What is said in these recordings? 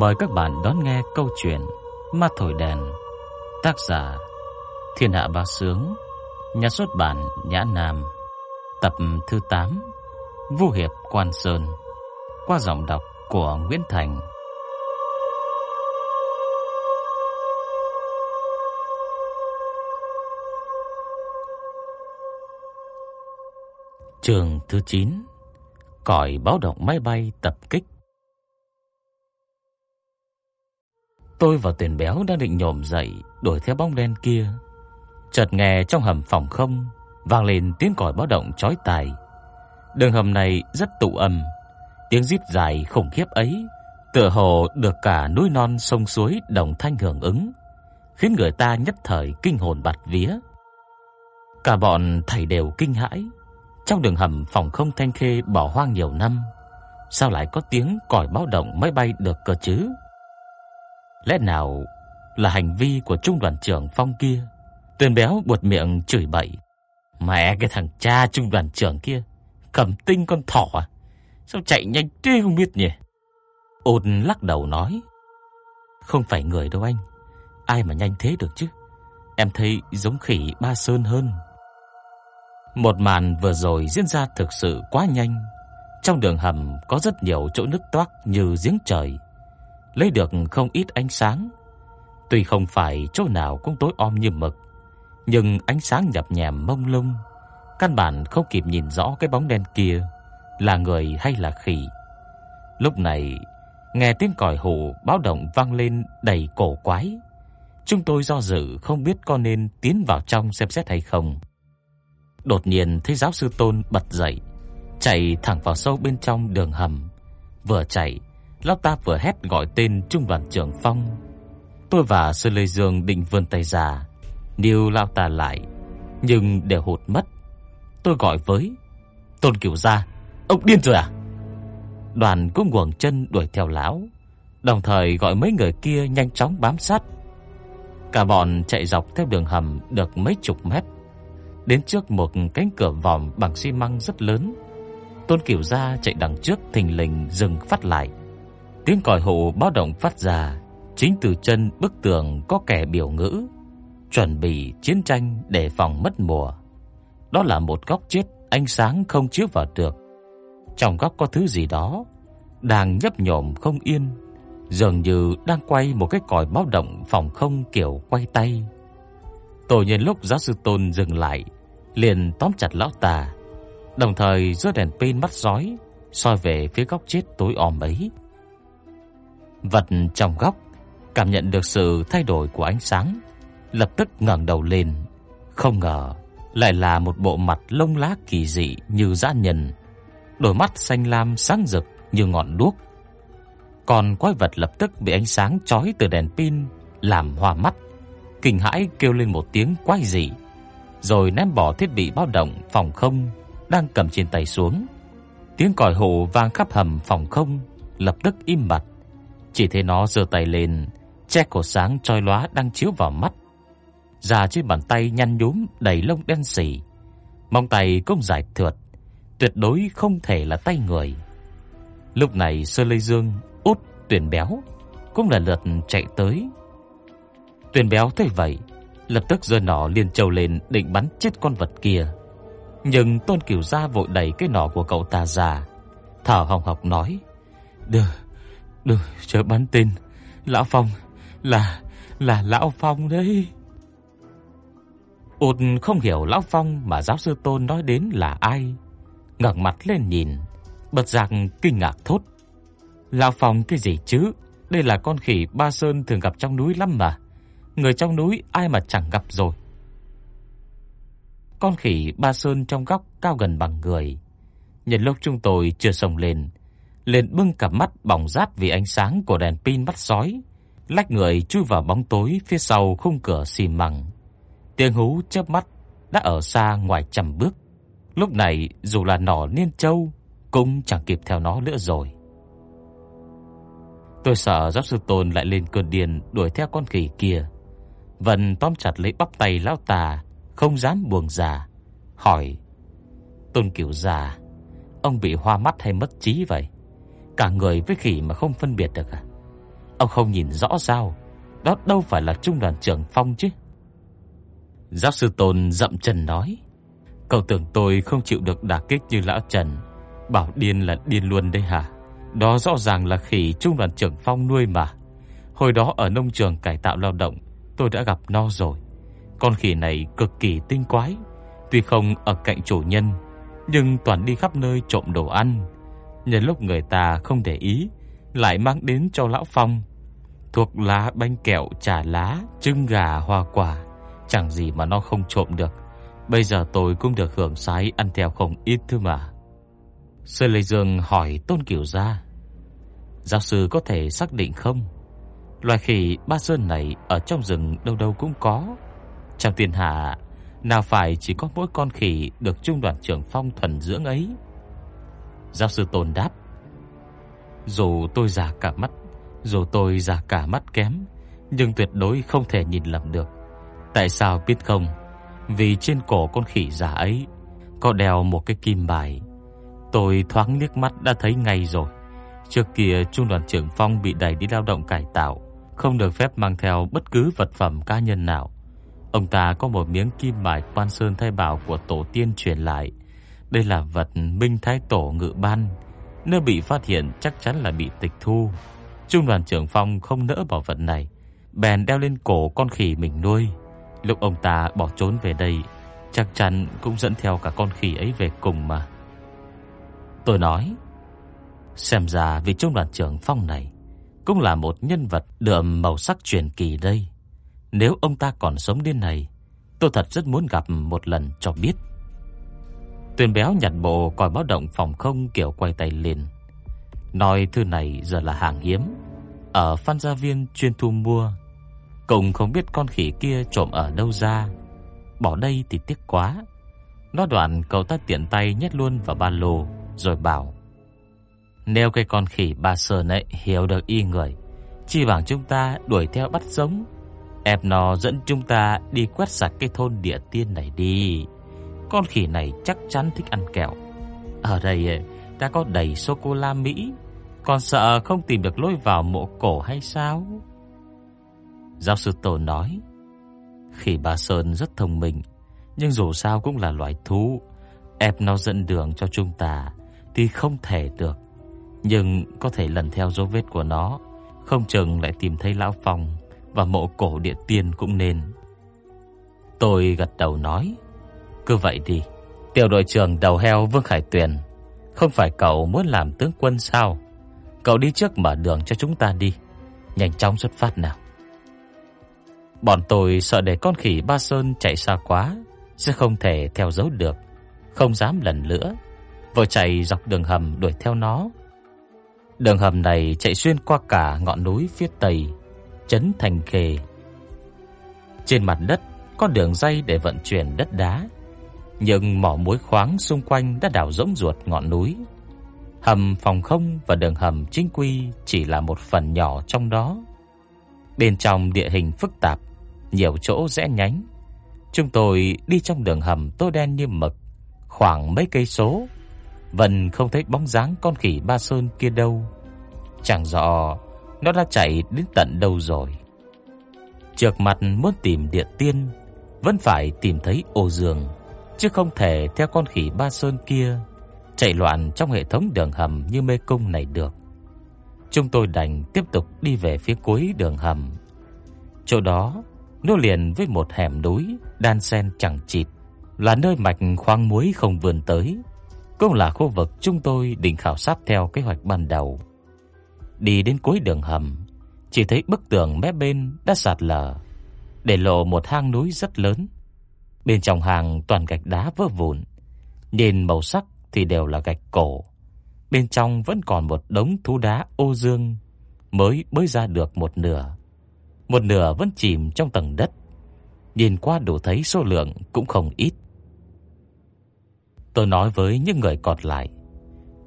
Mời các bạn đón nghe câu chuyện Ma thổi đèn. Tác giả Thiên Hạ Bá Sướng, nhà xuất bản Nhã Nam. Tập thứ 8. Vu hiệp Quan Sơn. Qua giọng đọc của Nguyễn Thành. Trường thứ 9. Còi báo động máy bay tập kích. Tôi và Tiền Béo đang định nhổm dậy đuổi theo bóng đen kia. Chợt nghe trong hầm phòng không vang lên tiếng còi báo động chói tai. Đường hầm này rất tụ âm, tiếng rít dài khủng khiếp ấy tựa hồ được cả núi non sông suối đồng thanh hưởng ứng, khiến người ta nhất thời kinh hồn bạt vía. Cả bọn thầy đều kinh hãi. Trong đường hầm phòng không Thanh Khê bỏ hoang nhiều năm, sao lại có tiếng còi báo động máy bay được cơ chứ? Lẽ nào là hành vi của trung đoàn trưởng Phong kia? Tuyền béo buột miệng chửi bậy. Mẹ cái thằng cha trung đoàn trưởng kia, cầm tinh con thỏ à? Sao chạy nhanh thế không biết nhỉ? Ôn lắc đầu nói. Không phải người đâu anh. Ai mà nhanh thế được chứ? Em thấy giống khỉ ba sơn hơn. Một màn vừa rồi diễn ra thực sự quá nhanh. Trong đường hầm có rất nhiều chỗ nứt toác như giếng trời lấy được không ít ánh sáng. Tuy không phải chỗ nào cũng tối om như mực, nhưng ánh sáng nhập nhèm mông lung, căn bản không kịp nhìn rõ cái bóng đen kia là người hay là khỉ. Lúc này, nghe tiếng còi hù báo động vang lên đầy cổ quái. Chúng tôi do dự không biết có nên tiến vào trong xem xét hay không. Đột nhiên thấy giáo sư Tôn bật dậy, chạy thẳng vào sâu bên trong đường hầm. Vừa chạy, lão ta vừa hét gọi tên trung đoàn trưởng Phong. Tôi và Sư Lê Dương định vươn tay ra, níu lão ta lại, nhưng đều hụt mất. Tôi gọi với Tôn Cửu Gia, ông điên rồi à? Đoàn cũng quẳng chân đuổi theo lão, đồng thời gọi mấy người kia nhanh chóng bám sát. Cả bọn chạy dọc theo đường hầm được mấy chục mét, đến trước một cánh cửa vòm bằng xi măng rất lớn. Tôn Cửu Gia chạy đằng trước thình lình dừng phát lại. Tiếng còi hụ báo động phát ra, chính từ chân bức tường có kẻ biểu ngữ, chuẩn bị chiến tranh để phòng mất mùa. Đó là một góc chết ánh sáng không chiếu vào được. Trong góc có thứ gì đó đang nhấp nhổm không yên, dường như đang quay một cái còi báo động phòng không kiểu quay tay. Tổ nhân lúc giáo sư Tôn dừng lại, liền tóm chặt lão ta, đồng thời giơ đèn pin mắt rói soi về phía góc chết tối om ấy. Vật trong góc cảm nhận được sự thay đổi của ánh sáng, lập tức ngẩng đầu lên, không ngờ lại là một bộ mặt lông lá kỳ dị như dã nhân, đôi mắt xanh lam sáng rực như ngọn đuốc. Còn quái vật lập tức bị ánh sáng chói từ đèn pin làm hoa mắt, kinh hãi kêu lên một tiếng quái dị, rồi ném bỏ thiết bị báo động phòng không đang cầm trên tay xuống. Tiếng còi hổ vang khắp hầm phòng không lập tức im bặt. Chỉ thấy nó giơ tay lên, che cổ sáng chói lóa đang chiếu vào mắt. Da trên bàn tay nhăn nhúm đầy lông đen sì, móng tay cũng dài thượt, tuyệt đối không thể là tay người. Lúc này Sơ lây Dương, Út, Tuyển Béo cũng lần lượt chạy tới. Tuyển Béo thấy vậy, lập tức giơ nỏ liên châu lên định bắn chết con vật kia. Nhưng Tôn Cửu Gia vội đẩy cái nỏ của cậu ta ra, thở hồng hộc nói: "Được, được, chờ bắn tên. Lão Phong là là lão Phong đấy." Út không hiểu lão Phong mà giáo sư Tôn nói đến là ai, ngẩng mặt lên nhìn, bật giặc kinh ngạc thốt: "Lão Phong cái gì chứ? Đây là con khỉ Ba Sơn thường gặp trong núi lắm mà. Người trong núi ai mà chẳng gặp rồi." Con khỉ Ba Sơn trong góc cao gần bằng người. Nhân lúc chúng tôi chưa xông lên, liền bưng cả mắt bỏng rát vì ánh sáng của đèn pin bắt sói, lách người chui vào bóng tối phía sau khung cửa xì măng. Tiếng hú chớp mắt đã ở xa ngoài trăm bước. Lúc này dù là nỏ niên châu cũng chẳng kịp theo nó nữa rồi. Tôi sợ giáo sư Tôn lại lên cơn điên đuổi theo con khỉ kia. Vân tóm chặt lấy bắp tay lão tà, không dám buông ra, hỏi: "Tôn Cửu già, ông bị hoa mắt hay mất trí vậy? Cả người với khỉ mà không phân biệt được à?" Ông không nhìn rõ sao? Đó đâu phải là trung đoàn trưởng Phong chứ? Giáo sư Tôn dậm chân nói, Cậu tưởng tôi không chịu được đả kích như lão Trần. Bảo điên là điên luôn đây hả? Đó rõ ràng là khỉ trung đoàn trưởng Phong nuôi mà. Hồi đó ở nông trường cải tạo lao động, Tôi đã gặp nó rồi. Con khỉ này cực kỳ tinh quái. Tuy không ở cạnh chủ nhân, Nhưng toàn đi khắp nơi trộm đồ ăn Nhân lúc người ta không để ý, Lại mang đến cho lão Phong. Thuộc lá bánh kẹo trà lá, trứng gà, hoa quả. Chẳng gì mà nó không trộm được. Bây giờ tôi cũng được hưởng sái Ăn theo không ít thứ mà. Sơn Lê Dương hỏi Tôn Kiều Gia, Giáo sư có thể xác định không? Loài khỉ ba sơn này Ở trong rừng đâu đâu cũng có. Trong thiên hạ, Nào phải chỉ có mỗi con khỉ Được trung đoàn trưởng phong thuần dưỡng ấy. Giáo sư Tôn đáp, Dù tôi già cả mắt, Dù tôi già cả mắt kém, Nhưng tuyệt đối không thể nhìn lầm được. Tại sao biết không? Vì trên cổ con khỉ già ấy Có đeo một cái kim bài. Tôi thoáng liếc mắt đã thấy ngay rồi. Trước kia trung đoàn trưởng Phong bị đẩy đi lao động cải tạo, Không được phép mang theo bất cứ vật phẩm cá nhân nào. Ông ta có một miếng kim bài quan sơn thay bảo của tổ tiên truyền lại. Đây là vật Minh Thái Tổ ngự ban. Nếu bị phát hiện, chắc chắn là bị tịch thu. Trung đoàn trưởng Phong không nỡ bỏ vật này. Bèn đeo lên cổ con khỉ mình nuôi. Lúc ông ta bỏ trốn về đây, Chắc chắn cũng dẫn theo cả con khỉ ấy về cùng mà. Tôi nói, Xem ra vị trung đoàn trưởng Phong này Cũng là một nhân vật đượm màu sắc truyền kỳ đây. Nếu ông ta còn sống đến này Tôi thật rất muốn gặp một lần cho biết. Tuyền béo nhặt bộ còi báo động phòng không kiểu quay tay liền Nói thư này giờ là hàng hiếm. Ở Phan Gia Viên chuyên thu mua. Cũng không biết con khỉ kia trộm ở đâu ra. Bỏ đây thì tiếc quá. Nó đoạn cậu ta tiện tay nhét luôn vào ba lô, Rồi bảo, Nếu cái con khỉ ba sờ ấy hiểu được y người Chỉ bằng chúng ta đuổi theo bắt sống. Ép nó dẫn chúng ta đi quét sạch cái thôn địa tiên này đi. Con khỉ này chắc chắn thích ăn kẹo Ở đây ta đã có đầy sô-cô-la Mỹ Còn sợ không tìm được lối vào mộ cổ hay sao? Giáo sư Tổ nói, khỉ bà Sơn rất thông minh, nhưng dù sao cũng là loài thú, ép nó dẫn đường cho chúng ta thì không thể được. Nhưng có thể lần theo dấu vết của nó, không chừng lại tìm thấy lão phong và mộ cổ địa tiên cũng nên. Tôi gật đầu nói, cứ vậy đi. Tiểu đội trưởng đầu heo Vương Khải Tuyền, không phải cậu muốn làm tướng quân sao? Cậu đi trước mở đường cho chúng ta đi, nhanh chóng xuất phát nào. Bọn tôi sợ để con khỉ Ba Sơn chạy xa quá sẽ không thể theo dấu được, không dám lần nữa, vội chạy dọc đường hầm đuổi theo nó. Đường hầm này chạy xuyên qua cả ngọn núi phía tây, trấn Thành Khề Trên mặt đất có đường dây để vận chuyển đất đá, nhưng mỏ muối khoáng xung quanh đã đào rỗng ruột ngọn núi. Hầm phòng không và đường hầm chính quy chỉ là một phần nhỏ trong đó. Bên trong địa hình phức tạp, nhiều chỗ rẽ nhánh. Chúng tôi đi trong đường hầm tối đen như mực, khoảng mấy cây số, vẫn không thấy bóng dáng con khỉ Ba Sơn kia đâu. Chẳng rõ nó đã chạy đến tận đâu rồi. Trước mặt muốn tìm địa tiên, vẫn phải tìm thấy ô dương, chứ không thể theo con khỉ Ba Sơn kia chạy loạn trong hệ thống đường hầm như mê cung này được. Chúng tôi đành tiếp tục đi về phía cuối đường hầm. Chỗ đó nối liền với một hẻm núi đan xen chẳng chịt, là nơi mạch khoáng muối không vươn tới, cũng là khu vực chúng tôi định khảo sát theo kế hoạch ban đầu. Đi đến cuối đường hầm, chỉ thấy bức tường mép bên đã sạt lở, để lộ một hang núi rất lớn. Bên trong hàng toàn gạch đá vỡ vụn, nhìn màu sắc thì đều là gạch cổ. Bên trong vẫn còn một đống thú đá ô dương mới bới ra được một nửa một nửa vẫn chìm trong tầng đất. Nhìn qua đủ thấy số lượng cũng không ít. Tôi nói với những người còn lại,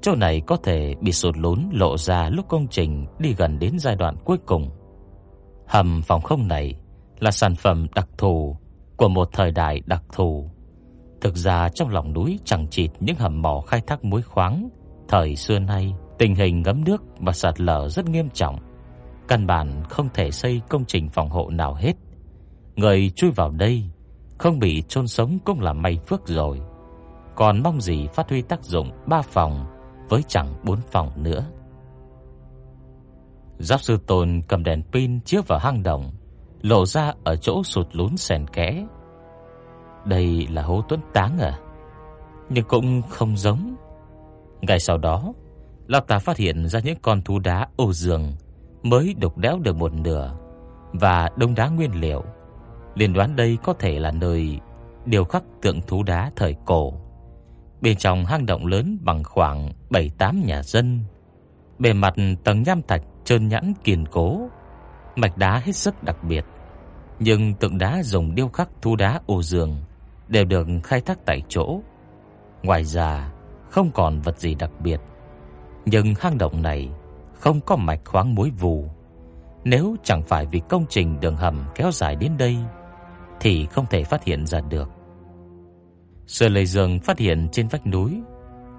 chỗ này có thể bị sụt lún lộ ra lúc công trình đi gần đến giai đoạn cuối cùng. Hầm phòng không này là sản phẩm đặc thù của một thời đại đặc thù. Thực ra trong lòng núi chẳng chịt những hầm mỏ khai thác muối khoáng thời xưa nay, tình hình ngấm nước và sạt lở rất nghiêm trọng căn bản không thể xây công trình phòng hộ nào hết. Người chui vào đây không bị chôn sống cũng là may phước rồi. Còn mong gì phát huy tác dụng ba phòng với chẳng bốn phòng nữa. Giáp sư Tôn cầm đèn pin chiếu vào hang động, lộ ra ở chỗ sụt lún xèn kẽ. Đây là hố tuấn táng à? Nhưng cũng không giống. Ngày sau đó, lão ta phát hiện ra những con thú đá ô giường mới đục đẽo được một nửa và đông đá nguyên liệu. Liên đoán đây có thể là nơi điều khắc tượng thú đá thời cổ. Bên trong hang động lớn bằng khoảng 7-8 nhà dân. Bề mặt tầng nham thạch trơn nhẵn kiên cố, mạch đá hết sức đặc biệt. Nhưng tượng đá dùng điêu khắc thu đá ô giường đều được khai thác tại chỗ. Ngoài ra, không còn vật gì đặc biệt. Nhưng hang động này không có mạch khoáng muối vù. Nếu chẳng phải vì công trình đường hầm kéo dài đến đây thì không thể phát hiện ra được. Sơ Lệ Dương phát hiện trên vách núi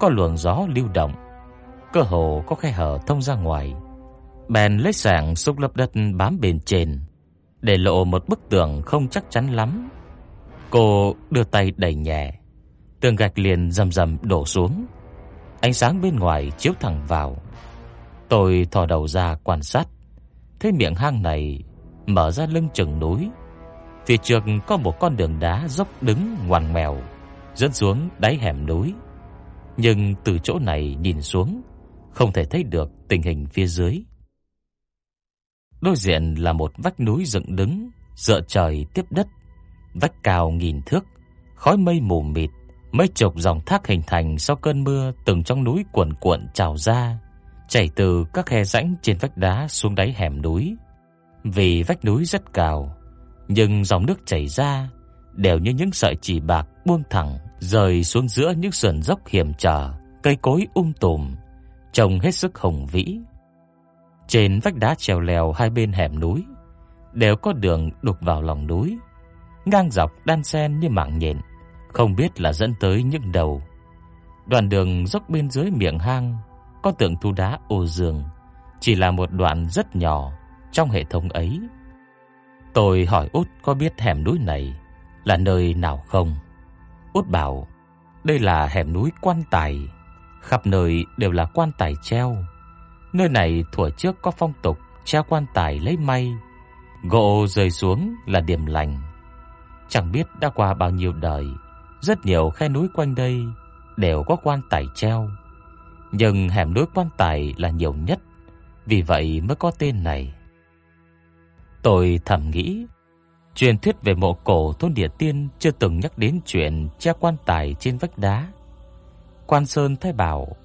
có luồng gió lưu động, cơ hồ có khe hở thông ra ngoài. Bèn lấy sảng xúc lấp đất bám bên trên, để lộ một bức tường không chắc chắn lắm. Cô đưa tay đẩy nhẹ, tường gạch liền rầm rầm đổ xuống. Ánh sáng bên ngoài chiếu thẳng vào. Tôi thò đầu ra quan sát, thấy miệng hang này mở ra lưng chừng núi. Phía trước có một con đường đá dốc đứng ngoằn ngoèo dẫn xuống đáy hẻm núi. Nhưng từ chỗ này nhìn xuống, không thể thấy được tình hình phía dưới. Đối diện là một vách núi dựng đứng, dựa trời tiếp đất, vách cao nghìn thước, khói mây mù mịt, mấy chục dòng thác hình thành sau cơn mưa từng trong núi cuồn cuộn trào ra, chảy từ các khe rãnh trên vách đá xuống đáy hẻm núi. Vì vách núi rất cao, nhưng dòng nước chảy ra đều như những sợi chỉ bạc buông thẳng rơi xuống giữa những sườn dốc hiểm trở, cây cối um tùm, trông hết sức hùng vĩ. Trên vách đá trèo lèo hai bên hẻm núi đều có đường đục vào lòng núi, ngang dọc đan xen như mạng nhện, không biết là dẫn tới những đầu. Đoạn đường dốc bên dưới miệng hang có tượng thu đá ô dương, chỉ là một đoạn rất nhỏ trong hệ thống ấy. Tôi hỏi Út có biết hẻm núi này là nơi nào không? Út bảo, đây là hẻm núi quan tài, khắp nơi đều là quan tài treo. Nơi này thuở trước có phong tục treo quan tài lấy may, gỗ rơi xuống là điểm lành. Chẳng biết đã qua bao nhiêu đời, rất nhiều khe núi quanh đây đều có quan tài treo. Nhưng hẻm núi quan tài là nhiều nhất, vì vậy mới có tên này. Tôi thầm nghĩ, Truyền thuyết về mộ cổ thôn địa tiên chưa từng nhắc đến chuyện treo quan tài trên vách đá. Quan Sơn thái bảo,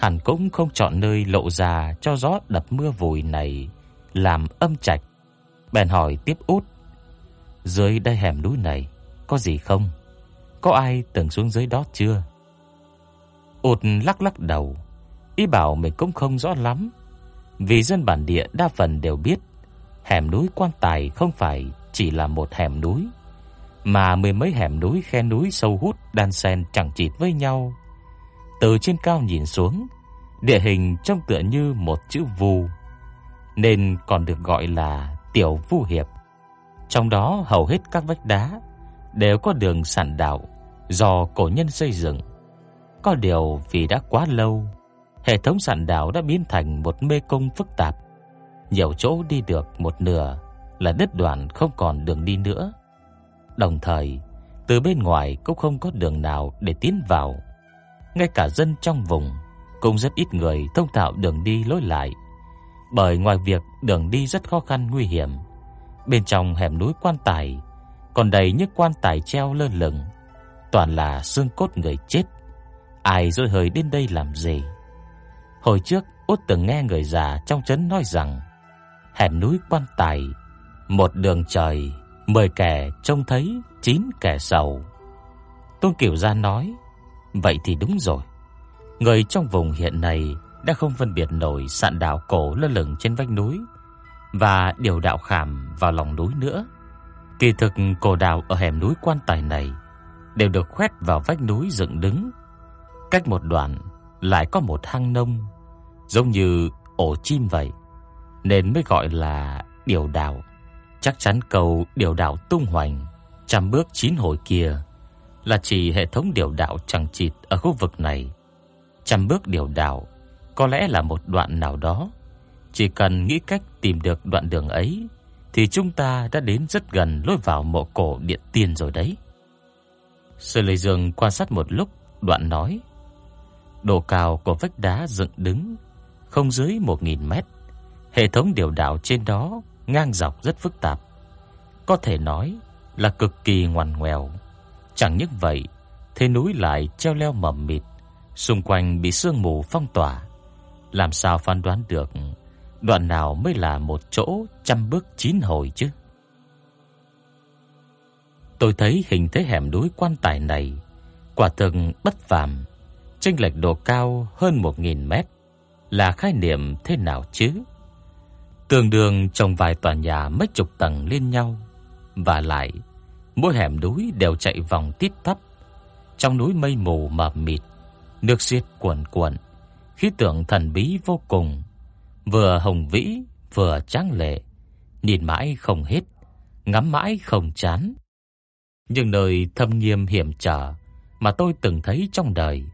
hẳn cũng không chọn nơi lộ ra cho gió đập mưa vùi này làm âm trạch. Bèn hỏi tiếp út, dưới đây hẻm núi này có gì không? Có ai từng xuống dưới đó chưa? Út lắc lắc đầu, ý bảo mình cũng không rõ lắm, vì dân bản địa đa phần đều biết hẻm núi quan tài không phải chỉ là một hẻm núi, mà mười mấy hẻm núi khe núi sâu hút đan xen chẳng chịt với nhau. Từ trên cao nhìn xuống, địa hình trông tựa như một chữ vu, nên còn được gọi là tiểu vu hiệp. Trong đó hầu hết các vách đá đều có đường sàn đạo do cổ nhân xây dựng. Có điều vì đã quá lâu, hệ thống sàn đạo đã biến thành một mê cung phức tạp. Nhiều chỗ đi được một nửa là đứt đoạn không còn đường đi nữa. Đồng thời, từ bên ngoài cũng không có đường nào để tiến vào. Ngay cả dân trong vùng cũng rất ít người thông thạo đường đi lối lại. Bởi ngoài việc đường đi rất khó khăn nguy hiểm, bên trong hẻm núi quan tài còn đầy những quan tài treo lơ lửng, toàn là xương cốt người chết. Ai rồi hơi đến đây làm gì? Hồi trước, Út từng nghe người già trong trấn nói rằng hẻm núi quan tài một đường trời, mười kẻ trông thấy, chín kẻ sầu. Tôn Kiều Gia nói, vậy thì đúng rồi. Người trong vùng hiện nay đã không phân biệt nổi sạn đạo cổ lơ lửng trên vách núi và điều đạo khảm vào lòng núi nữa. Kỳ thực cổ đạo ở hẻm núi quan tài này đều được khoét vào vách núi dựng đứng. Cách một đoạn lại có một hang nông, giống như ổ chim vậy. nên mới gọi là điều đạo. Chắc chắn cầu điều đạo tung hoành trăm bước chín hồi kia là chỉ hệ thống điều đạo chẳng chịt ở khu vực này. Trăm bước điều đạo có lẽ là một đoạn nào đó, chỉ cần nghĩ cách tìm được đoạn đường ấy thì chúng ta đã đến rất gần lối vào mộ cổ điện tiên rồi đấy. Sư Lệ Dương quan sát một lúc, đoạn nói: Độ cao của vách đá dựng đứng không dưới 1000 mét. Hệ thống điều đạo trên đó ngang dọc rất phức tạp. Có thể nói là cực kỳ ngoằn ngoèo. Chẳng những vậy, thế núi lại treo leo mầm mịt, xung quanh bị sương mù phong tỏa. Làm sao phán đoán được đoạn nào mới là một chỗ trăm bước chín hồi chứ? Tôi thấy hình thế hẻm núi quan tài này quả thực bất phàm, chênh lệch độ cao hơn 1000 mét là khái niệm thế nào chứ? Tương đương trong vài tòa nhà mấy chục tầng lên nhau và lại mỗi hẻm núi đều chạy vòng tít tắp. Trong núi mây mù mờ mịt, nước xiết cuồn cuộn, khí tượng thần bí vô cùng, vừa hùng vĩ vừa tráng lệ, nhìn mãi không hết, ngắm mãi không chán. Nhưng nơi thâm nghiêm hiểm trở mà tôi từng thấy trong đời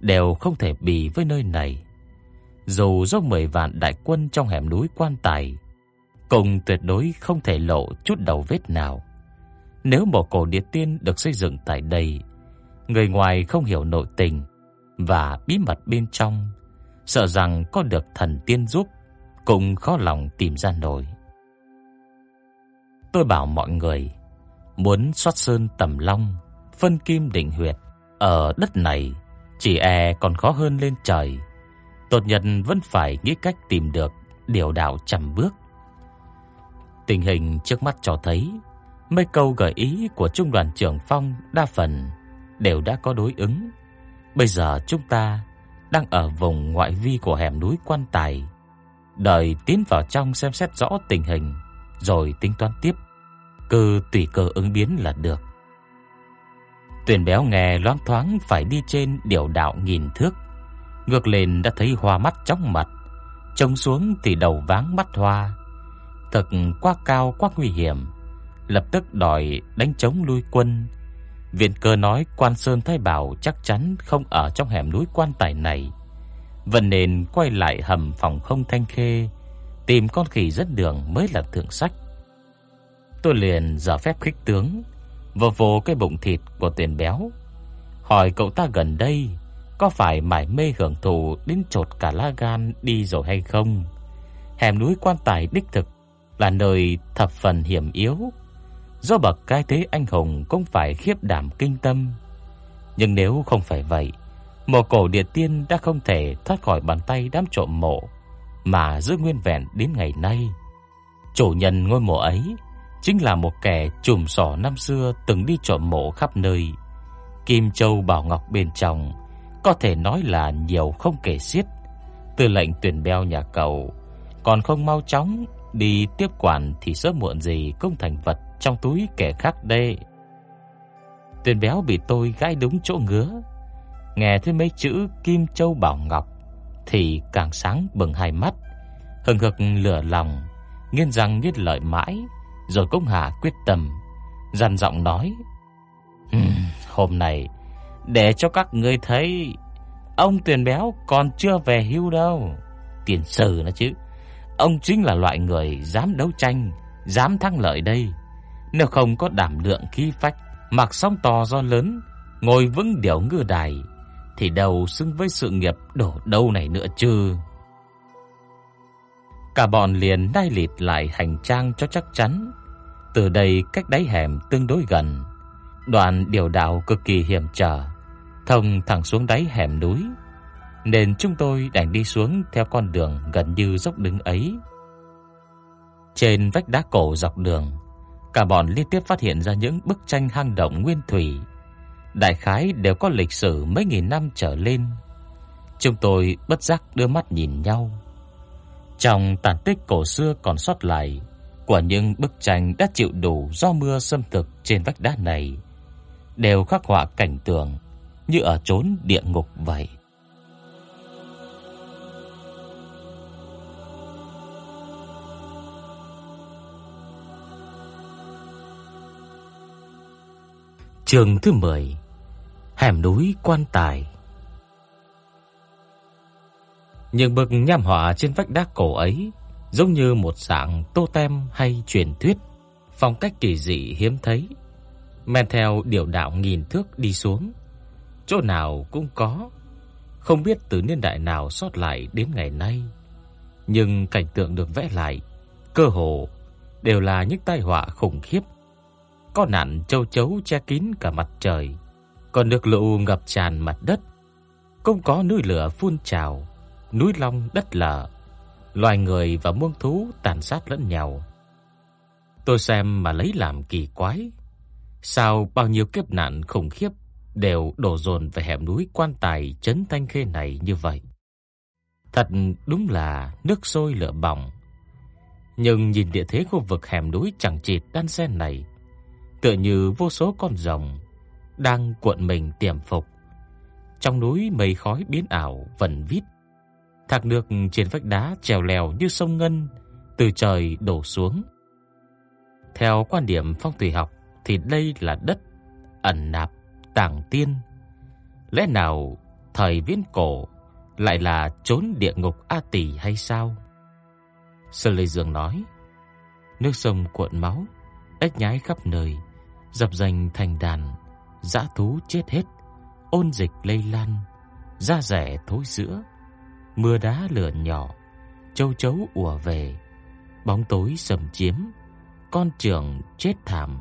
đều không thể bì với nơi này. Dù dốc 10 vạn đại quân trong hẻm núi quan tài, cùng tuyệt đối không thể lộ chút đầu vết nào. Nếu mộ cổ địa tiên được xây dựng tại đây, người ngoài không hiểu nội tình và bí mật bên trong, sợ rằng có được thần tiên giúp cũng khó lòng tìm ra nổi. Tôi bảo mọi người muốn xoát sơn tầm long, phân kim định huyệt ở đất này chỉ e còn khó hơn lên trời. Tốt nhất vẫn phải nghĩ cách tìm được điều đạo chầm bước. Tình hình trước mắt cho thấy mấy câu gợi ý của trung đoàn trưởng Phong đa phần đều đã có đối ứng. Bây giờ chúng ta đang ở vùng ngoại vi của hẻm núi Quan Tài, đợi tiến vào trong xem xét rõ tình hình rồi tính toán tiếp, cứ tùy cơ ứng biến là được. Tuyền béo nghe loáng thoáng phải đi trên điều đạo nghìn thước, ngược lên đã thấy hoa mắt chóng mặt, trông xuống thì đầu váng mắt hoa. Thật quá cao quá nguy hiểm, lập tức đòi đánh chống lui quân. Viện cơ nói Quan Sơn Thái Bảo chắc chắn không ở trong hẻm núi quan tài này, vẫn nên quay lại hầm phòng không Thanh Khê, tìm con khỉ dẫn đường mới là thượng sách. Tôi liền giờ phép khích tướng, vô vô cái bụng thịt của tiền béo, hỏi cậu ta gần đây có phải mải mê hưởng thụ đến trột cả lá gan đi rồi hay không? Hẻm núi quan tài đích thực là nơi thập phần hiểm yếu, do bậc cái thế anh hùng cũng phải khiếp đảm kinh tâm. Nhưng nếu không phải vậy, mộ cổ địa tiên đã không thể thoát khỏi bàn tay đám trộm mộ mà giữ nguyên vẹn đến ngày nay. Chủ nhân ngôi mộ ấy chính là một kẻ trùm sỏ năm xưa từng đi trộm mộ khắp nơi. Kim châu bảo ngọc bên trong có thể nói là nhiều không kể xiết. Từ lệnh tuyển beo nhà cầu còn không mau chóng đi tiếp quản thì sớm muộn gì cũng thành vật trong túi kẻ khác đây. Tuyển béo bị tôi gãi đúng chỗ ngứa. Nghe thấy mấy chữ Kim Châu Bảo Ngọc thì càng sáng bừng hai mắt, hừng hực lửa lòng, nghiến răng nghiến lợi mãi, rồi cũng hạ quyết tâm, dằn giọng nói: "Hôm nay để cho các ngươi thấy ông Tuyền Béo còn chưa về hưu đâu. Tiền sử nó chứ. Ông chính là loại người dám đấu tranh, dám thắng lợi đây. Nếu không có đảm lượng khí phách, mặc sóng to do lớn, ngồi vững điểu ngư đài thì đâu xứng với sự nghiệp đổ đâu này nữa chứ. Cả bọn liền đai lịt lại hành trang cho chắc chắn. Từ đây cách đáy hẻm tương đối gần, đoạn điều đạo cực kỳ hiểm trở thông thẳng xuống đáy hẻm núi, nên chúng tôi đành đi xuống theo con đường gần như dốc đứng ấy. Trên vách đá cổ dọc đường, cả bọn liên tiếp phát hiện ra những bức tranh hang động nguyên thủy, đại khái đều có lịch sử mấy nghìn năm trở lên. Chúng tôi bất giác đưa mắt nhìn nhau. Trong tàn tích cổ xưa còn sót lại của những bức tranh đã chịu đủ do mưa xâm thực trên vách đá này, đều khắc họa cảnh tượng như ở chốn địa ngục vậy. Chương thứ 10: Hẻm núi quan tài. Những bức nham họa trên vách đá cổ ấy giống như một dạng tô tem hay truyền thuyết, phong cách kỳ dị hiếm thấy. Men theo điều đạo nghìn thước đi xuống, chỗ nào cũng có, không biết từ niên đại nào sót lại đến ngày nay. Nhưng cảnh tượng được vẽ lại, cơ hồ đều là những tai họa khủng khiếp. Có nạn châu chấu che kín cả mặt trời, còn nước lũ ngập tràn mặt đất, cũng có núi lửa phun trào, núi long đất lở, loài người và muông thú tàn sát lẫn nhau. Tôi xem mà lấy làm kỳ quái, sao bao nhiêu kiếp nạn khủng khiếp đều đổ dồn về hẻm núi quan tài trấn Thanh Khê này như vậy. Thật đúng là nước sôi lửa bỏng. Nhưng nhìn địa thế khu vực hẻm núi chẳng chịt đan xen này, tựa như vô số con rồng đang cuộn mình tiềm phục. Trong núi mây khói biến ảo vần vít, thác nước trên vách đá trèo lèo như sông ngân từ trời đổ xuống. Theo quan điểm phong thủy học thì đây là đất ẩn nạp tàng tiên. Lẽ nào thời viễn cổ lại là chốn địa ngục A Tỳ hay sao? Sơ Lê Dương nói, nước sông cuộn máu, ếch nhái khắp nơi, dập dành thành đàn, dã thú chết hết, ôn dịch lây lan, da rẻ thối rữa, mưa đá lửa nhỏ, châu chấu ùa về, bóng tối sầm chiếm, con trưởng chết thảm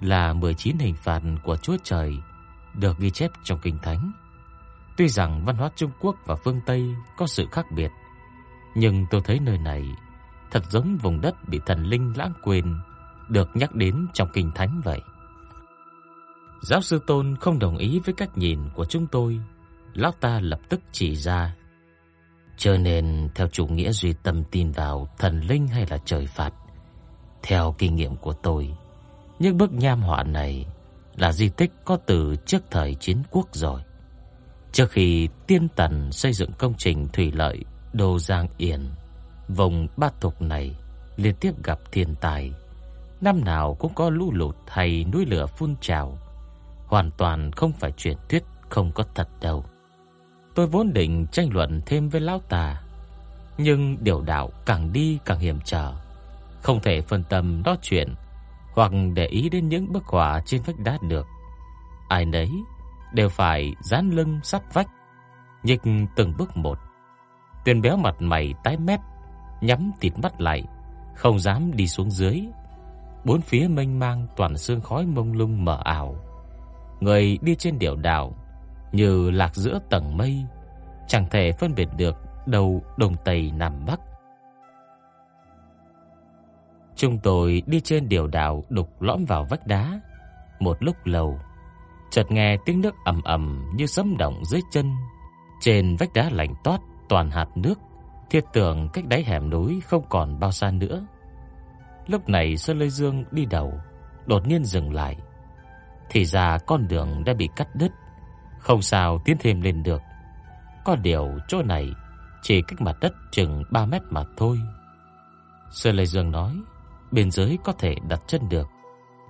là 19 hình phạt của Chúa Trời được ghi chép trong kinh thánh. Tuy rằng văn hóa Trung Quốc và phương Tây có sự khác biệt, nhưng tôi thấy nơi này thật giống vùng đất bị thần linh lãng quên được nhắc đến trong kinh thánh vậy. Giáo sư Tôn không đồng ý với cách nhìn của chúng tôi, lão ta lập tức chỉ ra. Cho nên theo chủ nghĩa duy tâm tin vào thần linh hay là trời phạt, theo kinh nghiệm của tôi, những bức nham họa này là di tích có từ trước thời chiến quốc rồi. Trước khi Tiên Tần xây dựng công trình thủy lợi Đô Giang Yển, vùng bát thục này liên tiếp gặp thiên tai, năm nào cũng có lũ lụt hay núi lửa phun trào, hoàn toàn không phải truyền thuyết không có thật đâu. Tôi vốn định tranh luận thêm với lão ta, nhưng điều đạo càng đi càng hiểm trở, không thể phân tâm nói chuyện hoặc để ý đến những bức họa trên vách đá được. Ai nấy đều phải dán lưng sát vách, nhích từng bước một. Tuyền béo mặt mày tái mét, nhắm tịt mắt lại, không dám đi xuống dưới. Bốn phía mênh mang toàn sương khói mông lung mờ ảo. Người đi trên điệu đảo như lạc giữa tầng mây, chẳng thể phân biệt được đầu đông tây nam bắc. Chúng tôi đi trên điều đảo đục lõm vào vách đá. Một lúc lâu, chợt nghe tiếng nước ầm ầm như sấm động dưới chân. Trên vách đá lạnh toát toàn hạt nước, thiết tưởng cách đáy hẻm núi không còn bao xa nữa. Lúc này Sơn Lôi Dương đi đầu, đột nhiên dừng lại. Thì ra con đường đã bị cắt đứt, không sao tiến thêm lên được. Có điều chỗ này chỉ cách mặt đất chừng 3 mét mà thôi. Sơn Lê Dương nói, bên dưới có thể đặt chân được.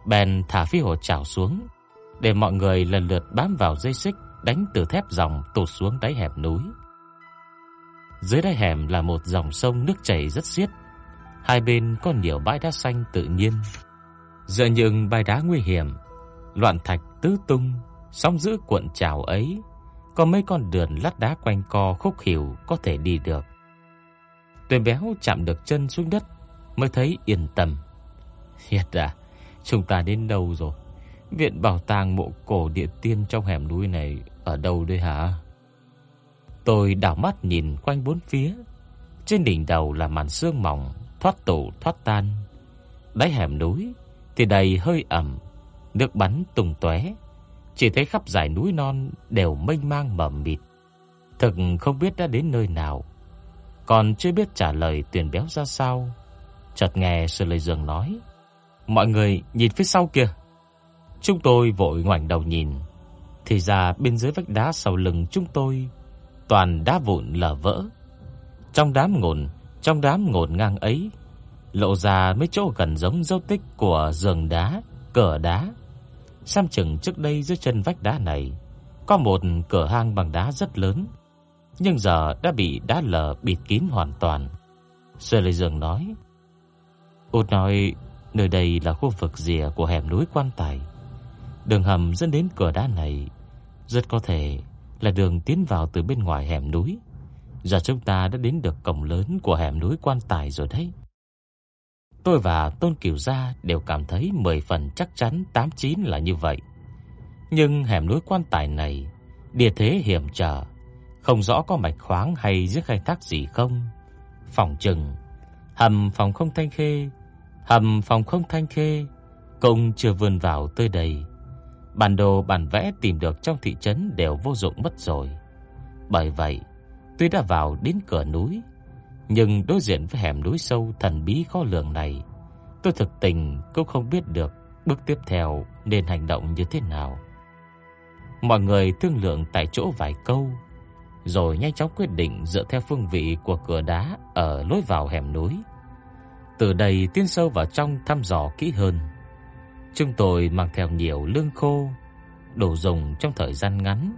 Bèn thả phi hồ chảo xuống, để mọi người lần lượt bám vào dây xích đánh từ thép dòng tụt xuống đáy hẻm núi. Dưới đáy hẻm là một dòng sông nước chảy rất xiết, hai bên có nhiều bãi đá xanh tự nhiên. Giờ những bãi đá nguy hiểm, loạn thạch tứ tung, sóng dữ cuộn trào ấy, có mấy con đường lát đá quanh co khúc khỉu có thể đi được. Tuyền béo chạm được chân xuống đất mới thấy yên tâm. Thiệt à, chúng ta đến đâu rồi? Viện bảo tàng mộ cổ địa tiên trong hẻm núi này ở đâu đây hả? Tôi đảo mắt nhìn quanh bốn phía. Trên đỉnh đầu là màn sương mỏng, thoát tụ thoát tan. Đáy hẻm núi thì đầy hơi ẩm, nước bắn tung tóe. Chỉ thấy khắp dải núi non đều mênh mang mờ mịt. Thực không biết đã đến nơi nào. Còn chưa biết trả lời tuyển béo ra sao Chợt nghe Sư Lê Dương nói, "Mọi người nhìn phía sau kìa." Chúng tôi vội ngoảnh đầu nhìn, thì ra bên dưới vách đá sau lưng chúng tôi toàn đá vụn lở vỡ. Trong đám ngổn, trong đám ngổn ngang ấy, lộ ra mấy chỗ gần giống dấu tích của giường đá, cửa đá. Xem chừng trước đây dưới chân vách đá này có một cửa hang bằng đá rất lớn, nhưng giờ đã bị đá lở bịt kín hoàn toàn. Sơ Lê Dương nói: "Út nói nơi đây là khu vực rìa của hẻm núi Quan Tài. Đường hầm dẫn đến cửa đá này rất có thể là đường tiến vào từ bên ngoài hẻm núi. Giờ chúng ta đã đến được cổng lớn của hẻm núi Quan Tài rồi đấy." Tôi và Tôn Kiều Gia đều cảm thấy 10 phần chắc chắn 89 là như vậy. Nhưng hẻm núi quan tài này địa thế hiểm trở, không rõ có mạch khoáng hay giếng khai thác gì không. Phòng trừng hầm phòng không thanh khê, hầm phòng không thanh khê cũng chưa vươn vào tới đây. Bản đồ bản vẽ tìm được trong thị trấn đều vô dụng mất rồi. Bởi vậy, tuy đã vào đến cửa núi, nhưng đối diện với hẻm núi sâu thần bí khó lường này, tôi thực tình cũng không biết được bước tiếp theo nên hành động như thế nào. Mọi người thương lượng tại chỗ vài câu, rồi nhanh chóng quyết định dựa theo phương vị của cửa đá ở lối vào hẻm núi. Từ đây tiến sâu vào trong thăm dò kỹ hơn. Chúng tôi mang theo nhiều lương khô, đồ dùng trong thời gian ngắn.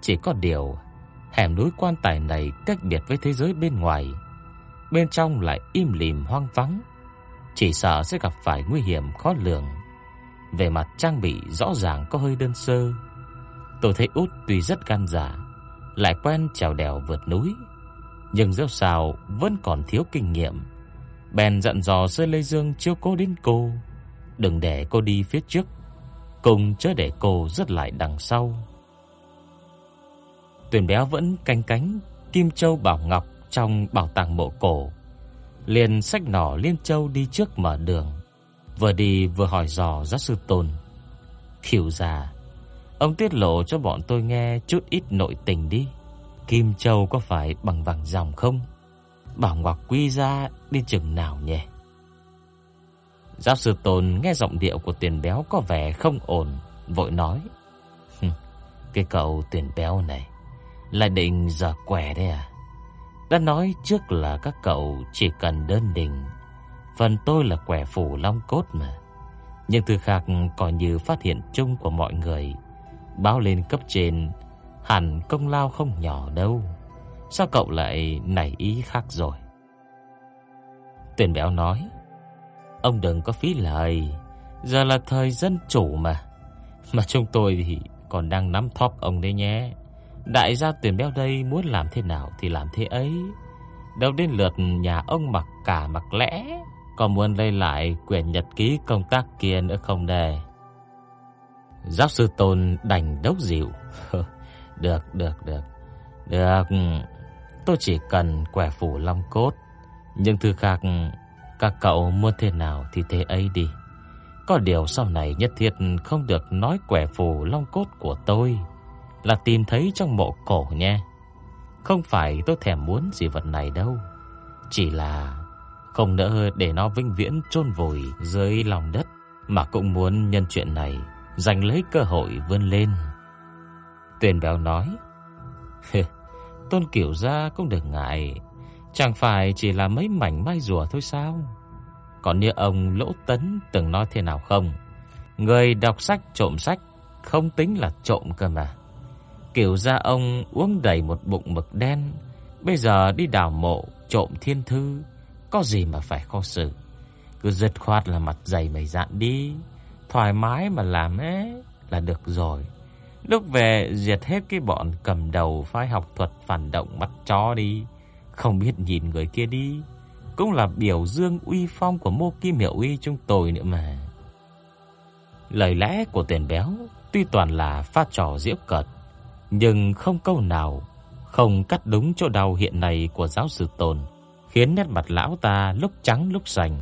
Chỉ có điều, hẻm núi quan tài này cách biệt với thế giới bên ngoài bên trong lại im lìm hoang vắng, chỉ sợ sẽ gặp phải nguy hiểm khó lường. Về mặt trang bị rõ ràng có hơi đơn sơ. Tôi thấy út tuy rất gan dạ, lại quen trèo đèo vượt núi, nhưng dẫu sao vẫn còn thiếu kinh nghiệm. Bèn dặn dò Sơ Lê Dương chiếu cố đến cô, đừng để cô đi phía trước, cùng chớ để cô rất lại đằng sau. Tuyền béo vẫn canh cánh Kim Châu Bảo Ngọc trong bảo tàng mộ cổ. Liền sách nỏ Liên Châu đi trước mở đường, vừa đi vừa hỏi dò giáo sư Tôn. "Khỉu già, ông tiết lộ cho bọn tôi nghe chút ít nội tình đi. Kim Châu có phải bằng vàng dòng không? Bảo Ngọc Quy ra đi chừng nào nhỉ? Giáo sư Tôn nghe giọng điệu của tiền béo có vẻ không ổn, vội nói. Cái cậu tiền béo này, là định giở quẻ đấy à? Đã nói trước là các cậu chỉ cần đơn đình Phần tôi là quẻ phủ long cốt mà. Nhưng thứ khác còn như phát hiện chung của mọi người. Báo lên cấp trên, Hẳn công lao không nhỏ đâu. Sao cậu lại nảy ý khác rồi? Tuyển béo nói, Ông đừng có phí lời. Giờ là thời dân chủ mà. Mà chúng tôi thì còn đang nắm thóp ông đấy nhé. Đại gia tuyển béo đây muốn làm thế nào thì làm thế ấy. Đâu đến lượt nhà ông mặc cả mặc lẽ, còn muốn lấy lại quyển nhật ký công tác kia nữa không đây? Giáo sư Tôn đành đốc dịu. được, được, được. Được, tôi chỉ cần quẻ phủ long cốt. Nhưng thứ khác, các cậu muốn thế nào thì thế ấy đi. Có điều sau này nhất thiết không được nói quẻ phủ long cốt của tôi là tìm thấy trong mộ cổ nha. Không phải tôi thèm muốn gì vật này đâu, chỉ là không nỡ để nó vĩnh viễn chôn vùi dưới lòng đất mà cũng muốn nhân chuyện này giành lấy cơ hội vươn lên. Tuyền béo nói: "Tôn Kiểu gia cũng đừng ngại, chẳng phải chỉ là mấy mảnh mai rùa thôi sao? Còn như ông Lỗ Tấn từng nói thế nào không? Người đọc sách trộm sách không tính là trộm cơ mà." Kiểu ra ông uống đầy một bụng mực đen, bây giờ đi đào mộ trộm thiên thư, có gì mà phải khó xử. Cứ dứt khoát là mặt dày mày dạn đi, thoải mái mà làm ấy là được rồi. Lúc về diệt hết cái bọn cầm đầu phái học thuật phản động bắt chó đi, không biết nhìn người kia đi, cũng là biểu dương uy phong của Mô Kim Hiểu Uy chúng tôi nữa mà. Lời lẽ của tiền béo tuy toàn là phát trò giễu cợt, nhưng không câu nào không cắt đúng chỗ đau hiện nay của giáo sư Tôn, khiến nét mặt lão ta lúc trắng lúc xanh,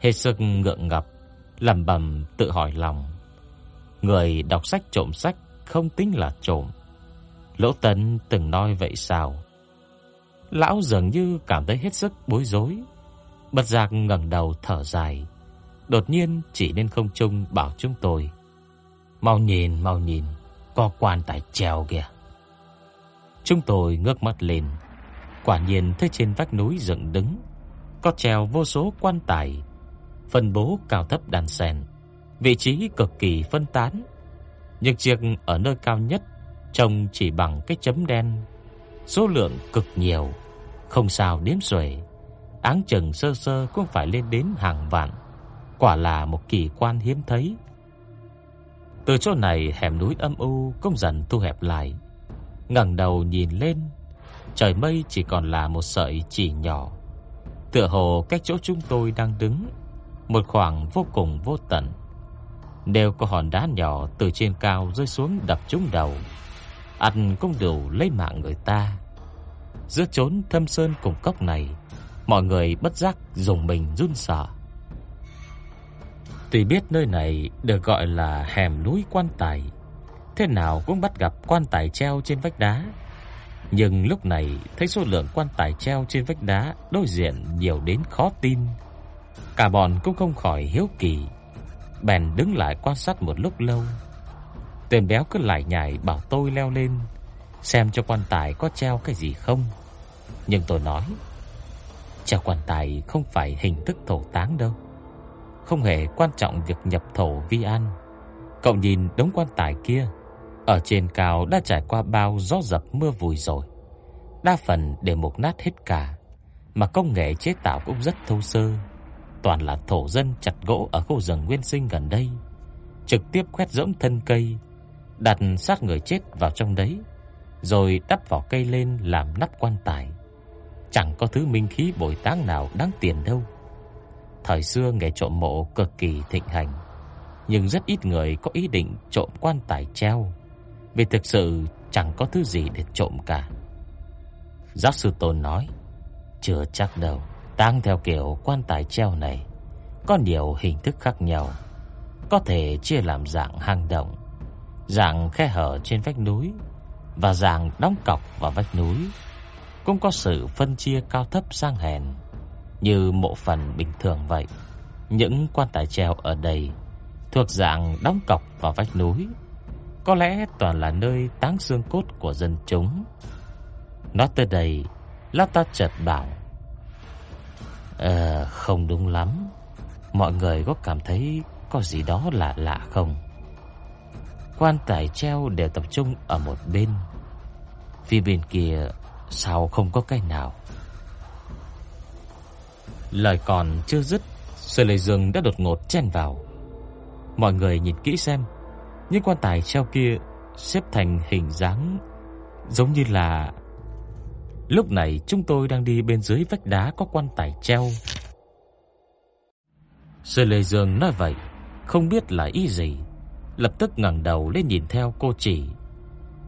hết sức ngượng ngập, lẩm bẩm tự hỏi lòng. Người đọc sách trộm sách không tính là trộm. Lỗ Tấn từng nói vậy sao? Lão dường như cảm thấy hết sức bối rối, bật giác ngẩng đầu thở dài, đột nhiên chỉ lên không trung bảo chúng tôi: "Mau nhìn, mau nhìn." Có quan tài treo kìa. Chúng tôi ngước mắt lên, quả nhiên thấy trên vách núi dựng đứng có treo vô số quan tài, phân bố cao thấp đan xen, vị trí cực kỳ phân tán. Nhưng chiếc ở nơi cao nhất trông chỉ bằng cái chấm đen, số lượng cực nhiều, không sao đếm xuể. Áng chừng sơ sơ cũng phải lên đến hàng vạn. Quả là một kỳ quan hiếm thấy. Từ chỗ này hẻm núi âm u cũng dần thu hẹp lại. Ngẩng đầu nhìn lên, trời mây chỉ còn là một sợi chỉ nhỏ. Tựa hồ cách chỗ chúng tôi đang đứng, một khoảng vô cùng vô tận. Đều có hòn đá nhỏ từ trên cao rơi xuống đập trúng đầu. Ăn cũng đủ lấy mạng người ta. Giữa chốn thâm sơn cùng cốc này, mọi người bất giác dùng mình run sợ. Tuy biết nơi này được gọi là hẻm núi quan tài, thế nào cũng bắt gặp quan tài treo trên vách đá. Nhưng lúc này thấy số lượng quan tài treo trên vách đá đối diện nhiều đến khó tin. Cả bọn cũng không khỏi hiếu kỳ, bèn đứng lại quan sát một lúc lâu. Tên béo cứ lại nhảy bảo tôi leo lên xem cho quan tài có treo cái gì không. Nhưng tôi nói, treo quan tài không phải hình thức thổ táng đâu không hề quan trọng việc nhập thổ vi an. Cậu nhìn đống quan tài kia, ở trên cao đã trải qua bao gió dập mưa vùi rồi. Đa phần đều mục nát hết cả, mà công nghệ chế tạo cũng rất thô sơ. Toàn là thổ dân chặt gỗ ở khu rừng nguyên sinh gần đây, trực tiếp quét rỗng thân cây, đặt sát người chết vào trong đấy, rồi đắp vỏ cây lên làm nắp quan tài. Chẳng có thứ minh khí bồi táng nào đáng tiền đâu. Thời xưa nghề trộm mộ cực kỳ thịnh hành, nhưng rất ít người có ý định trộm quan tài treo, vì thực sự chẳng có thứ gì để trộm cả. Giáo sư Tôn nói, chưa chắc đâu, tang theo kiểu quan tài treo này có nhiều hình thức khác nhau, có thể chia làm dạng hang động, dạng khe hở trên vách núi và dạng đóng cọc vào vách núi. Cũng có sự phân chia cao thấp sang hèn như mộ phần bình thường vậy. Những quan tài treo ở đây thuộc dạng đóng cọc vào vách núi, có lẽ toàn là nơi táng xương cốt của dân chúng. Nói tới đây, Lão ta chợt bảo: "Ờ, không đúng lắm. Mọi người có cảm thấy có gì đó lạ lạ không?" Quan tài treo đều tập trung ở một bên. Phía bên kia sao không có cái nào? Lời còn chưa dứt, Sở Lê Dương đã đột ngột chen vào. Mọi người nhìn kỹ xem, những quan tài treo kia xếp thành hình dáng giống như là Lúc này chúng tôi đang đi bên dưới vách đá có quan tài treo. Sở Lê Dương nói vậy, không biết là ý gì, lập tức ngẩng đầu lên nhìn theo cô chỉ.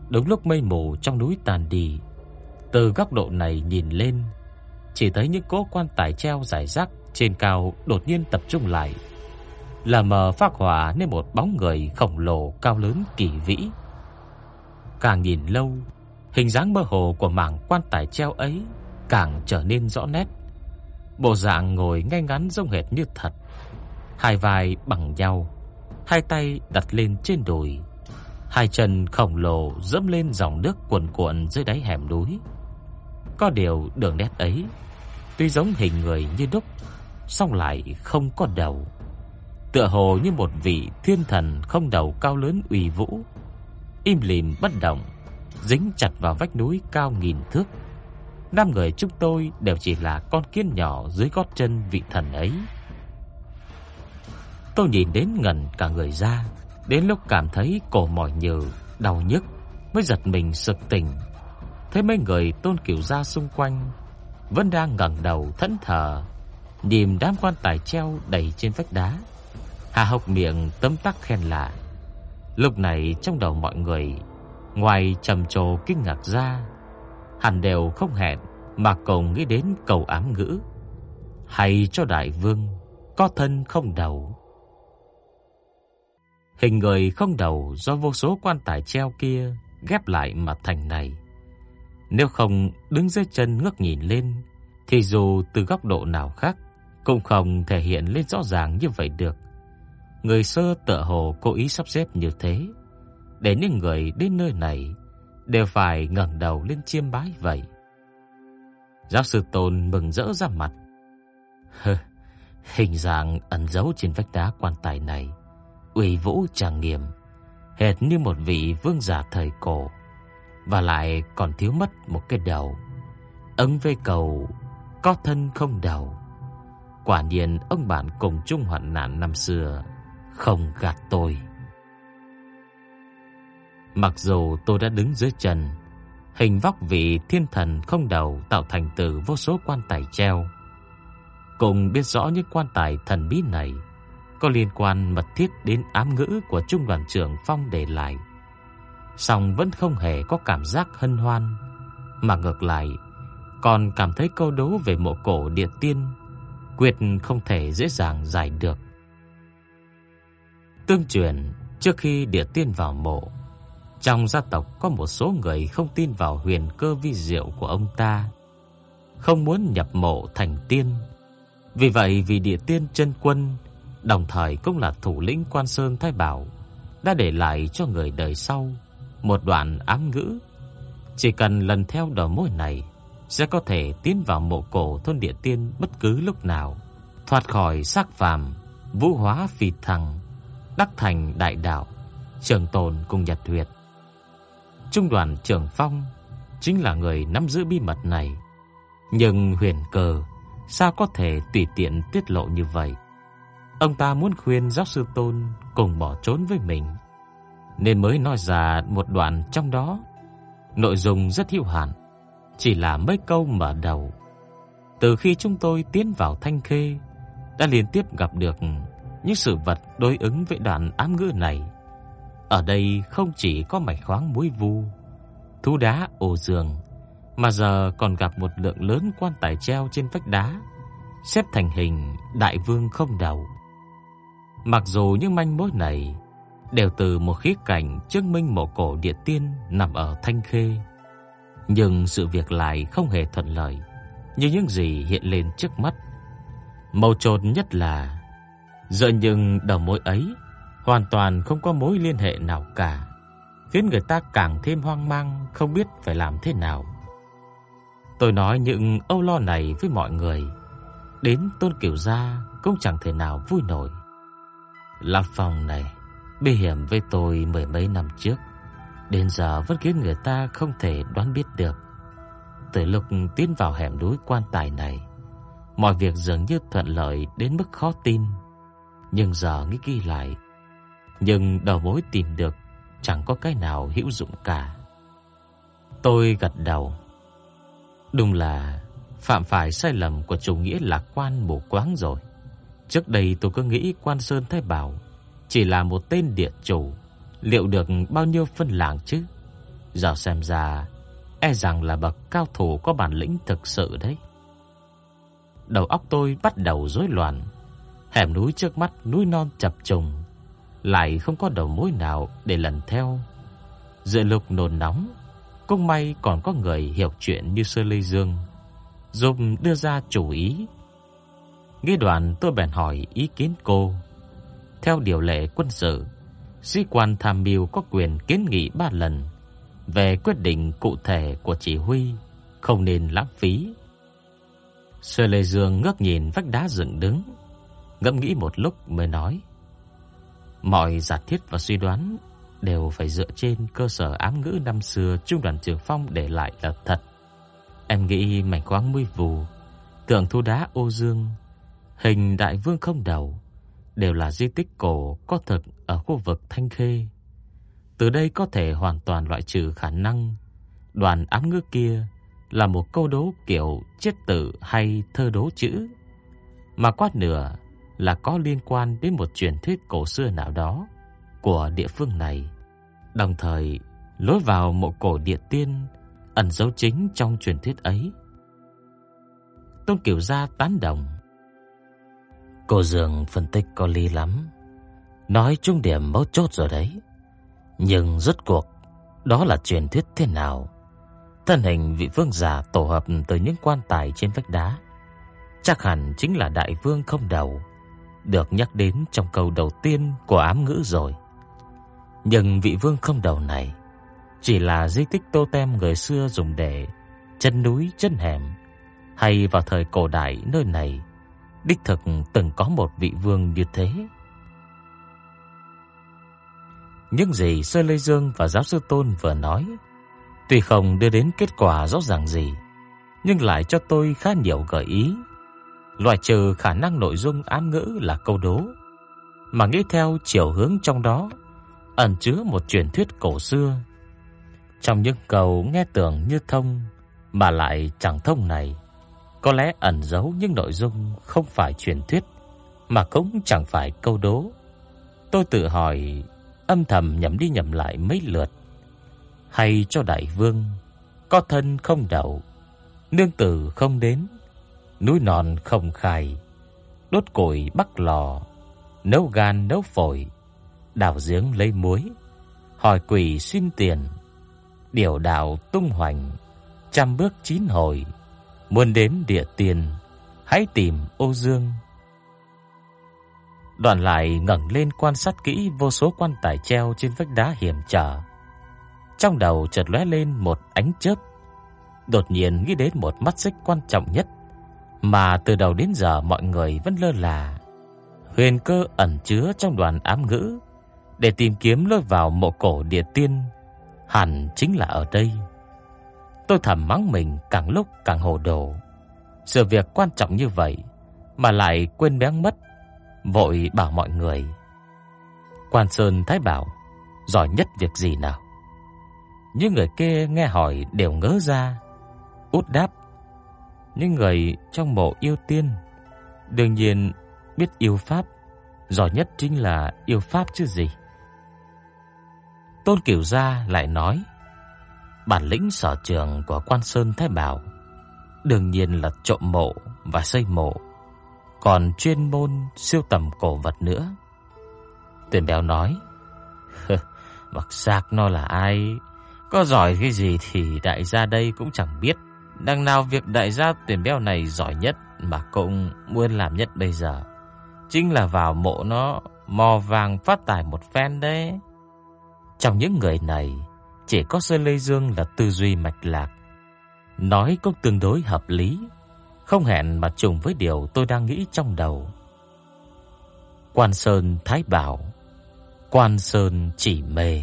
Đúng lúc mây mù trong núi tàn đi, từ góc độ này nhìn lên, chỉ thấy những cỗ quan tài treo rải rác trên cao đột nhiên tập trung lại, là mờ phát hỏa nên một bóng người khổng lồ cao lớn kỳ vĩ. Càng nhìn lâu, hình dáng mơ hồ của mảng quan tài treo ấy càng trở nên rõ nét. Bộ dạng ngồi ngay ngắn giống hệt như thật, hai vai bằng nhau, hai tay đặt lên trên đùi, hai chân khổng lồ dẫm lên dòng nước cuồn cuộn dưới đáy hẻm núi. Có điều đường nét ấy tuy giống hình người như đúc, song lại không có đầu. Tựa hồ như một vị thiên thần không đầu cao lớn uy vũ, im lìm bất động, dính chặt vào vách núi cao nghìn thước. Năm người chúng tôi đều chỉ là con kiến nhỏ dưới gót chân vị thần ấy. Tôi nhìn đến ngẩn cả người ra, đến lúc cảm thấy cổ mỏi nhừ, đau nhức mới giật mình sực tỉnh. Thấy mấy người Tôn Cửu gia xung quanh vẫn đang ngẩng đầu thẫn thờ, nhìn đám quan tài treo đầy trên vách đá. Hà Hộc miệng tấm tắc khen lạ. Lúc này trong đầu mọi người, ngoài trầm trồ kinh ngạc ra, hẳn đều không hẹn mà cùng nghĩ đến cầu ám ngữ. Hay cho đại vương có thân không đầu. Hình người không đầu do vô số quan tài treo kia ghép lại mà thành này. Nếu không đứng dưới chân ngước nhìn lên thì dù từ góc độ nào khác cũng không thể hiện lên rõ ràng như vậy được. Người sơ tựa hồ cố ý sắp xếp như thế để những người đến nơi này đều phải ngẩng đầu lên chiêm bái vậy. Giáo sư Tôn mừng rỡ ra mặt. Hình dạng ẩn giấu trên vách đá quan tài này uy vũ trang nghiêm, hệt như một vị vương giả thời cổ, và lại còn thiếu mất một cái đầu. Ứng với cầu có thân không đầu. Quả nhiên ông bạn cùng chung hoạn nạn năm xưa không gạt tôi. Mặc dù tôi đã đứng dưới chân, hình vóc vị thiên thần không đầu tạo thành từ vô số quan tài treo, cùng biết rõ những quan tài thần bí này có liên quan mật thiết đến ám ngữ của trung đoàn trưởng Phong để lại. Song vẫn không hề có cảm giác hân hoan, mà ngược lại còn cảm thấy câu đố về mộ cổ địa tiên quyết không thể dễ dàng giải được. Tương truyền, trước khi địa tiên vào mộ, trong gia tộc có một số người không tin vào huyền cơ vi diệu của ông ta, không muốn nhập mộ thành tiên. Vì vậy, vì địa tiên chân quân, đồng thời cũng là thủ lĩnh Quan Sơn Thái Bảo, đã để lại cho người đời sau một đoạn ám ngữ. Chỉ cần lần theo đầu mối này, sẽ có thể tiến vào mộ cổ thôn địa tiên bất cứ lúc nào, thoát khỏi xác phàm, vũ hóa phi thăng, đắc thành đại đạo, trường tồn cùng nhật huyệt. Trung đoàn trưởng Phong chính là người nắm giữ bí mật này. Nhưng huyền cờ sao có thể tùy tiện tiết lộ như vậy? Ông ta muốn khuyên giáo sư Tôn cùng bỏ trốn với mình, nên mới nói ra một đoạn trong đó. Nội dung rất hữu hạn, chỉ là mấy câu mở đầu. Từ khi chúng tôi tiến vào Thanh Khê, đã liên tiếp gặp được những sự vật đối ứng với đoạn ám ngữ này. Ở đây không chỉ có mạch khoáng muối vu, thú đá ổ giường, mà giờ còn gặp một lượng lớn quan tài treo trên vách đá, xếp thành hình đại vương không đầu. Mặc dù những manh mối này đều từ một khía cạnh chứng minh mộ cổ địa tiên nằm ở Thanh Khê, nhưng sự việc lại không hề thuận lợi như những gì hiện lên trước mắt. Mâu chốt nhất là giờ nhưng đầu mối ấy hoàn toàn không có mối liên hệ nào cả, khiến người ta càng thêm hoang mang không biết phải làm thế nào. Tôi nói những âu lo này với mọi người, đến Tôn Kiều gia cũng chẳng thể nào vui nổi. Lâm phòng này Bi hiểm với tôi mười mấy năm trước, đến giờ vẫn khiến người ta không thể đoán biết được. Từ lúc tiến vào hẻm núi quan tài này, mọi việc dường như thuận lợi đến mức khó tin. Nhưng giờ nghĩ kỹ lại, nhưng đầu mối tìm được chẳng có cái nào hữu dụng cả. Tôi gật đầu. Đúng là phạm phải sai lầm của chủ nghĩa lạc quan mù quáng rồi. Trước đây tôi cứ nghĩ Quan Sơn Thái Bảo chỉ là một tên địa chủ, liệu được bao nhiêu phân làng chứ? Giờ xem ra, e rằng là bậc cao thủ có bản lĩnh thực sự đấy. Đầu óc tôi bắt đầu rối loạn. Hẻm núi trước mắt núi non chập trùng, lại không có đầu mối nào để lần theo. Dự lục nồn nóng, cũng may còn có người hiểu chuyện như Sơ Lê Dương, giúp đưa ra chủ ý. Nghe đoạn tôi bèn hỏi ý kiến cô. Theo điều lệ quân sự, sĩ quan tham mưu có quyền kiến nghị ba lần về quyết định cụ thể của chỉ huy, không nên lãng phí. Sơ Lê Dương ngước nhìn vách đá dựng đứng, ngẫm nghĩ một lúc mới nói: Mọi giả thiết và suy đoán đều phải dựa trên cơ sở ám ngữ năm xưa trung đoàn Trường Phong để lại là thật. Em nghĩ mảnh khoáng mây vù, tượng thu đá ô dương, hình đại vương không đầu đều là di tích cổ có thực ở khu vực Thanh Khê. Từ đây có thể hoàn toàn loại trừ khả năng đoàn ám ngữ kia là một câu đố kiểu chết tử hay thơ đố chữ, mà quát nửa là có liên quan đến một truyền thuyết cổ xưa nào đó của địa phương này. Đồng thời, lối vào mộ cổ địa tiên ẩn dấu chính trong truyền thuyết ấy. Tôn Kiều Gia tán đồng. Cô Dương phân tích có lý lắm, nói trung điểm mấu chốt rồi đấy. Nhưng rốt cuộc, đó là truyền thuyết thế nào? Thân hình vị vương giả tổ hợp từ những quan tài trên vách đá, chắc hẳn chính là đại vương không đầu được nhắc đến trong câu đầu tiên của ám ngữ rồi. Nhưng vị vương không đầu này chỉ là di tích totem người xưa dùng để chân núi chân hẻm hay vào thời cổ đại nơi này đích thực từng có một vị vương như thế. Những gì Sơ Lê Dương và giáo sư Tôn vừa nói, tuy không đưa đến kết quả rõ ràng gì, nhưng lại cho tôi khá nhiều gợi ý. Loại trừ khả năng nội dung ám ngữ là câu đố, mà nghĩ theo chiều hướng trong đó ẩn chứa một truyền thuyết cổ xưa. Trong những câu nghe tưởng như thông mà lại chẳng thông này, có lẽ ẩn giấu những nội dung không phải truyền thuyết mà cũng chẳng phải câu đố. Tôi tự hỏi, âm thầm nhẩm đi nhẩm lại mấy lượt. Hay cho đại vương, có thân không đậu, nương tử không đến, núi non không khai, đốt củi bắc lò, nấu gan nấu phổi, đào giếng lấy muối, hỏi quỷ xin tiền, điều đạo tung hoành, trăm bước chín hồi, muốn đến địa tiền, hãy tìm ô dương. Đoàn lại ngẩng lên quan sát kỹ vô số quan tài treo trên vách đá hiểm trở. Trong đầu chợt lóe lên một ánh chớp, đột nhiên nghĩ đến một mắt xích quan trọng nhất mà từ đầu đến giờ mọi người vẫn lơ là. Huyền cơ ẩn chứa trong đoàn ám ngữ để tìm kiếm lối vào mộ cổ địa tiên, hẳn chính là ở đây. Tôi thầm mắng mình càng lúc càng hồ đồ. Sự việc quan trọng như vậy mà lại quên béng mất, vội bảo mọi người. Quan Sơn Thái bảo, giỏi nhất việc gì nào? Những người kia nghe hỏi đều ngớ ra, út đáp. Những người trong mộ yêu tiên đương nhiên biết yêu pháp, giỏi nhất chính là yêu pháp chứ gì. Tôn Cửu Gia lại nói, bản lĩnh sở trường của Quan Sơn Thái Bảo đương nhiên là trộm mộ và xây mộ, còn chuyên môn siêu tầm cổ vật nữa. Tiền Béo nói, mặc xác nó là ai, có giỏi cái gì thì đại gia đây cũng chẳng biết. Đằng nào việc đại gia Tiền béo này giỏi nhất mà cũng muốn làm nhất bây giờ. Chính là vào mộ nó mò vàng phát tài một phen đấy. Trong những người này, chỉ có Sơn Lê Dương là tư duy mạch lạc. Nói cũng tương đối hợp lý, không hẹn mà trùng với điều tôi đang nghĩ trong đầu. Quan Sơn Thái Bảo, Quan Sơn chỉ mê.